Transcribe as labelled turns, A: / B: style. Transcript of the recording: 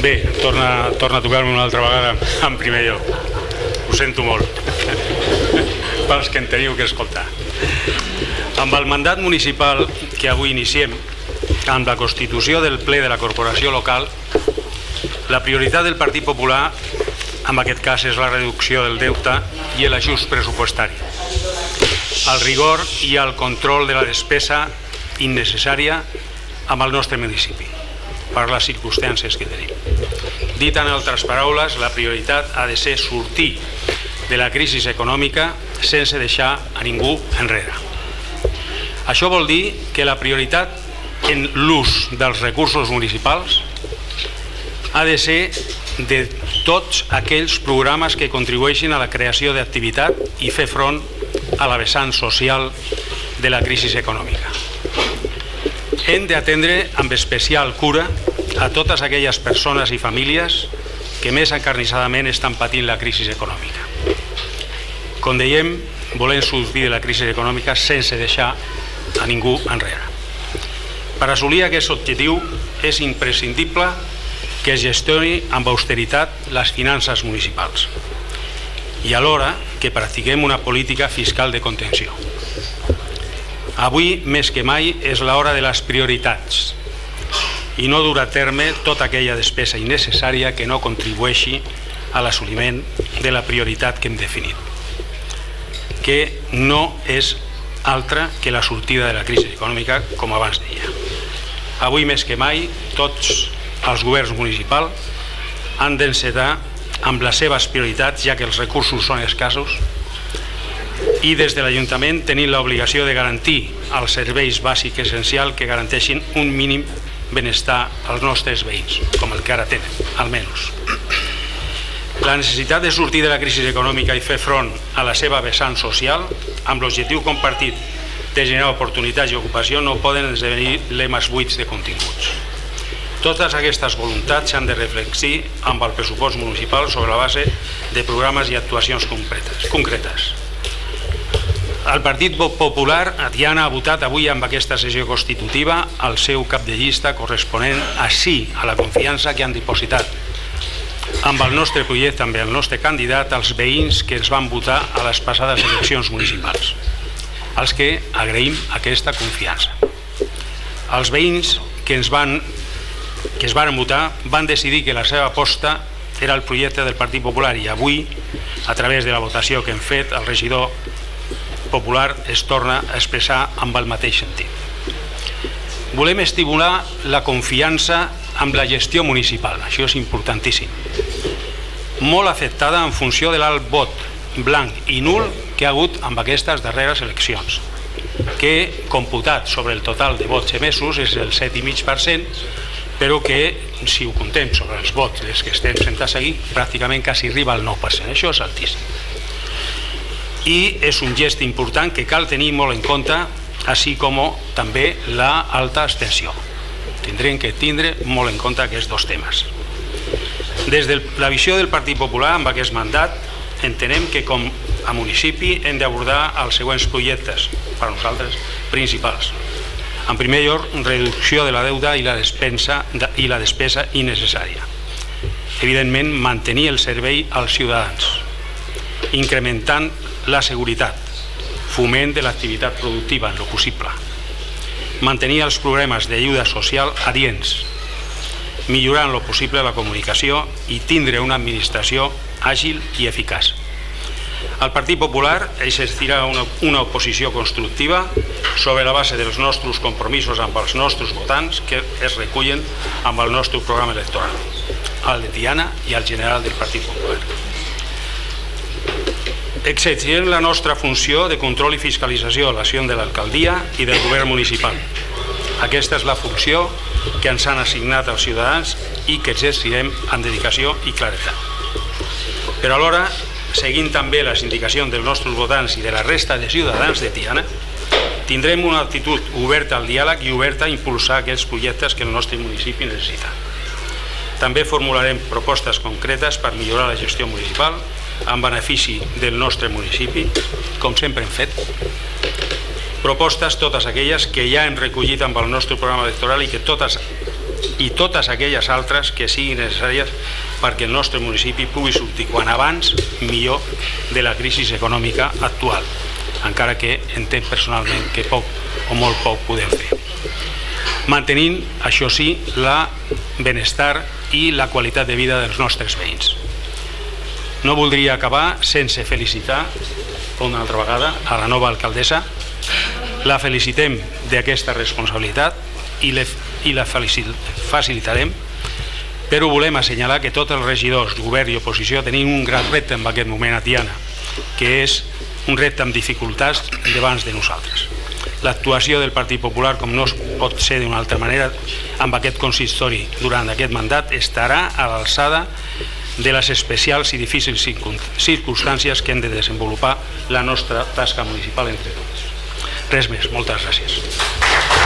A: Bé, torna, torna a tocar-me una altra vegada en primer lloc. Ho sento molt, pels que en teniu que escoltar. Amb el mandat municipal que avui iniciem, amb la constitució del ple de la corporació local, la prioritat del Partit Popular, en aquest cas, és la reducció del deute i l'ajust pressupostari. El rigor i el control de la despesa innecessària amb el nostre municipi per les circumstàncies que tenim. Dit en altres paraules, la prioritat ha de ser sortir de la crisi econòmica sense deixar a ningú enrere. Això vol dir que la prioritat en l'ús dels recursos municipals ha de ser de tots aquells programes que contribueixin a la creació d'activitat i fer front a la vessant social de la crisi econòmica hem d'atendre amb especial cura a totes aquelles persones i famílies que més encarnissadament estan patint la crisi econòmica. Com dèiem, volem sortir de la crisi econòmica sense deixar a ningú enrere. Per assolir aquest objectiu és imprescindible que es gestioni amb austeritat les finances municipals i alhora que practiquem una política fiscal de contenció. Avui, més que mai, és l'hora de les prioritats i no dur a terme tota aquella despesa innecessària que no contribueixi a l'assoliment de la prioritat que hem definit, que no és altra que la sortida de la crisi econòmica, com abans deia. Avui més que mai, tots els governs municipals han d'encetar amb les seves prioritats, ja que els recursos són escassos, i des de l'Ajuntament tenim l'obligació de garantir els serveis bàsics essencials que garanteixin un mínim benestar als nostres veïns, com el que ara tenen, almenys. La necessitat de sortir de la crisi econòmica i fer front a la seva vessant social, amb l'objectiu compartit de generar oportunitats i ocupació, no poden esdevenir lemes buits de continguts. Totes aquestes voluntats s'han de reflexir amb el pressupost municipal sobre la base de programes i actuacions concretes. concretes. El Partit Popular Tiana ha votat avui amb aquesta sessió constitutiva el seu cap de llista corresponent a sí a la confiança que han dipositat amb el nostre projecte, amb el nostre candidat, els veïns que ens van votar a les passades eleccions municipals, als que agraïm aquesta confiança. Els veïns que ens van que es van votar van decidir que la seva aposta era el projecte del Partit Popular i avui, a través de la votació que hem fet, el regidor popular es torna a expressar amb el mateix sentit. Volem estimular la confiança amb la gestió municipal, això és importantíssim. Molt afectada en funció de l'alt vot blanc i nul que ha hagut amb aquestes darreres eleccions, que computat sobre el total de vots emesos és el 7,5%, però que si ho contem sobre els vots dels que estem sentats aquí, pràcticament quasi arriba al 9%. Això és altíssim i és un gest important que cal tenir molt en compte, així com també la alta extensió. Tindrem que tindre molt en compte aquests dos temes. Des de la visió del Partit Popular, amb aquest mandat, entenem que com a municipi hem d'abordar els següents projectes, per nosaltres, principals. En primer lloc, reducció de la deuda i la, despensa, i la despesa innecessària. Evidentment, mantenir el servei als ciutadans, incrementant la seguretat, foment de l'activitat productiva en lo possible, mantenir els programes d'ajuda social adients, millorar en lo possible la comunicació i tindre una administració àgil i eficaç. El Partit Popular exercirà una, una oposició constructiva sobre la base dels nostres compromisos amb els nostres votants que es recullen amb el nostre programa electoral, el de Tiana i el general del Partit Popular exercirem la nostra funció de control i fiscalització a l'acció de l'alcaldia i del govern municipal. Aquesta és la funció que ens han assignat els ciutadans i que exercirem amb dedicació i claretat. Però alhora, seguint també les indicacions dels nostres votants i de la resta de ciutadans de Tiana, tindrem una actitud oberta al diàleg i oberta a impulsar aquests projectes que el nostre municipi necessita. També formularem propostes concretes per millorar la gestió municipal en benefici del nostre municipi, com sempre hem fet, propostes totes aquelles que ja hem recollit amb el nostre programa electoral i que totes i totes aquelles altres que siguin necessàries perquè el nostre municipi pugui sortir quan abans millor de la crisi econòmica actual, encara que entenc personalment que poc o molt poc podem fer. Mantenint, això sí, la benestar i la qualitat de vida dels nostres veïns. No voldria acabar sense felicitar una altra vegada a la nova alcaldessa. La felicitem d'aquesta responsabilitat i, le, i la facilitarem, però volem assenyalar que tots els regidors, govern i oposició tenim un gran repte en aquest moment a Tiana, que és un repte amb dificultats davant de nosaltres. L'actuació del Partit Popular, com no es pot ser d'una altra manera, amb aquest consistori durant aquest mandat estarà a l'alçada de les especials i difícils circumstàncies que hem de desenvolupar la nostra tasca municipal entre tots. Res més, moltes gràcies.